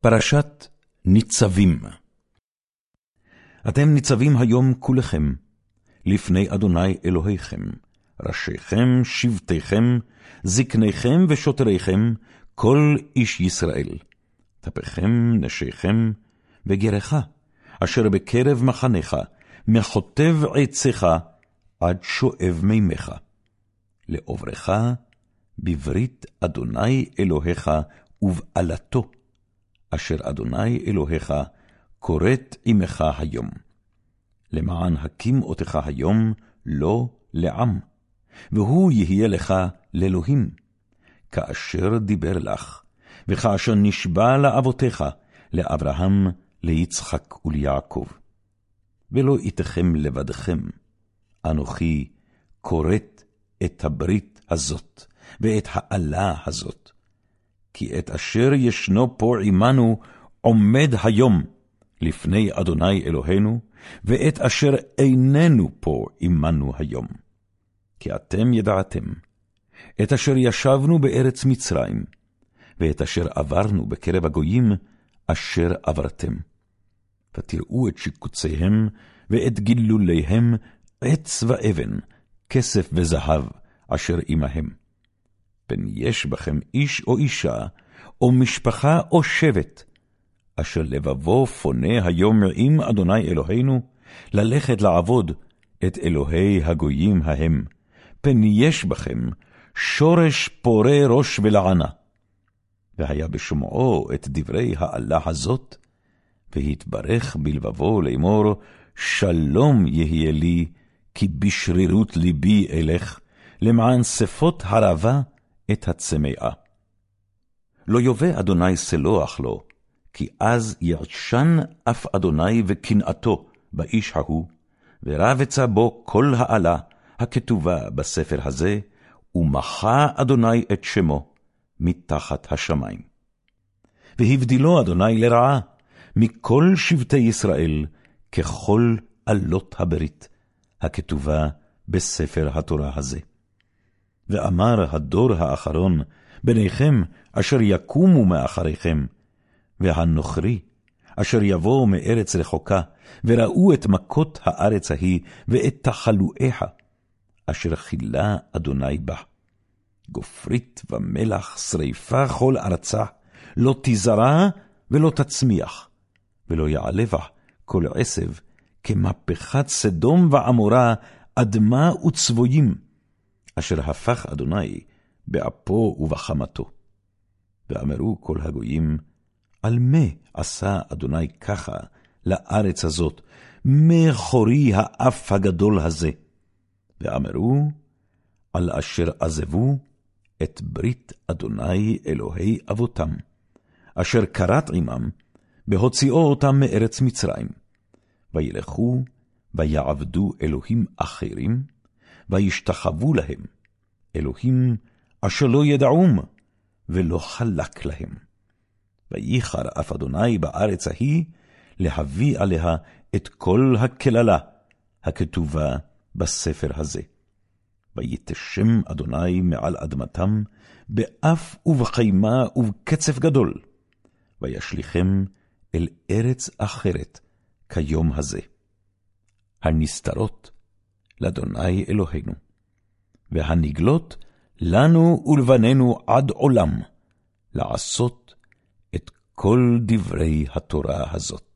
פרשת ניצבים. אתם ניצבים היום כולכם, לפני אדוני אלוהיכם, ראשיכם, שבטיכם, זקניכם ושוטריכם, כל איש ישראל, טפיכם, נשיכם, וגרך, אשר בקרב מחניך, מחוטב עציך, עד שואב מימיך. לעוברך, בברית אדוני אלוהיך ובעלתו, אשר אדוני אלוהיך כורת עמך היום. למען הקים אותך היום לא לעם, והוא יהיה לך לאלוהים, כאשר דיבר לך, וכאשר נשבע לאבותיך, לאברהם, ליצחק וליעקב. ולא איתכם לבדכם, אנוכי כורת את הברית הזאת, ואת האלה הזאת. כי את אשר ישנו פה עמנו עומד היום לפני אדוני אלוהינו, ואת אשר איננו פה עמנו היום. כי אתם ידעתם, את אשר ישבנו בארץ מצרים, ואת אשר עברנו בקרב הגויים, אשר עברתם. ותראו את שיקוציהם, ואת גילוליהם, עץ ואבן, כסף וזהב, אשר עמהם. פן יש בכם איש או אישה, או משפחה או שבט, אשר לבבו פונה היום עם אדוני אלוהינו, ללכת לעבוד את אלוהי הגויים ההם, פן יש בכם שורש פורה ראש ולענה. והיה בשומעו את דברי האלה הזאת, והתברך בלבבו לאמור, שלום יהיה לי, כי בשרירות ליבי אלך, למען שפות הרבה את הצמאה. לא יובא אדוני סלוח לו, כי אז יעשן אף אדוני וקנאתו באיש ההוא, ורבצה בו כל העלה הכתובה בספר הזה, ומחה אדוני את שמו מתחת השמיים. והבדילו אדוני לרעה מכל שבטי ישראל, ככל עלות הברית, הכתובה בספר התורה הזה. ואמר הדור האחרון, בניכם אשר יקומו מאחריכם, והנוכרי, אשר יבואו מארץ רחוקה, וראו את מכות הארץ ההיא, ואת תחלואיה, אשר חילה אדוני בה. גופרית ומלח, שריפה כל ארצה, לא תזרע ולא תצמיח, ולא יעלה בה כל עשב, כמהפכת סדום ועמורה, אדמה וצבויים, אשר הפך אדוני באפו ובחמתו. ואמרו כל הגויים, על מה עשה אדוני ככה לארץ הזאת, מה חורי האף הגדול הזה? ואמרו, על אשר עזבו את ברית אדוני אלוהי אבותם, אשר כרת עמם, בהוציאו אותם מארץ מצרים. וילכו, ויעבדו אלוהים אחרים, וישתחוו להם, אלוהים אשר לא ידעום, ולא חלק להם. וייחר אף אדוני בארץ ההיא, להביא עליה את כל הקללה הכתובה בספר הזה. ויתשם אדוני מעל אדמתם, באף ובחימה ובקצף גדול, וישליכם אל ארץ אחרת כיום הזה. הנסתרות לאדוני אלוהינו, והנגלות לנו ולבנינו עד עולם, לעשות את כל דברי התורה הזאת.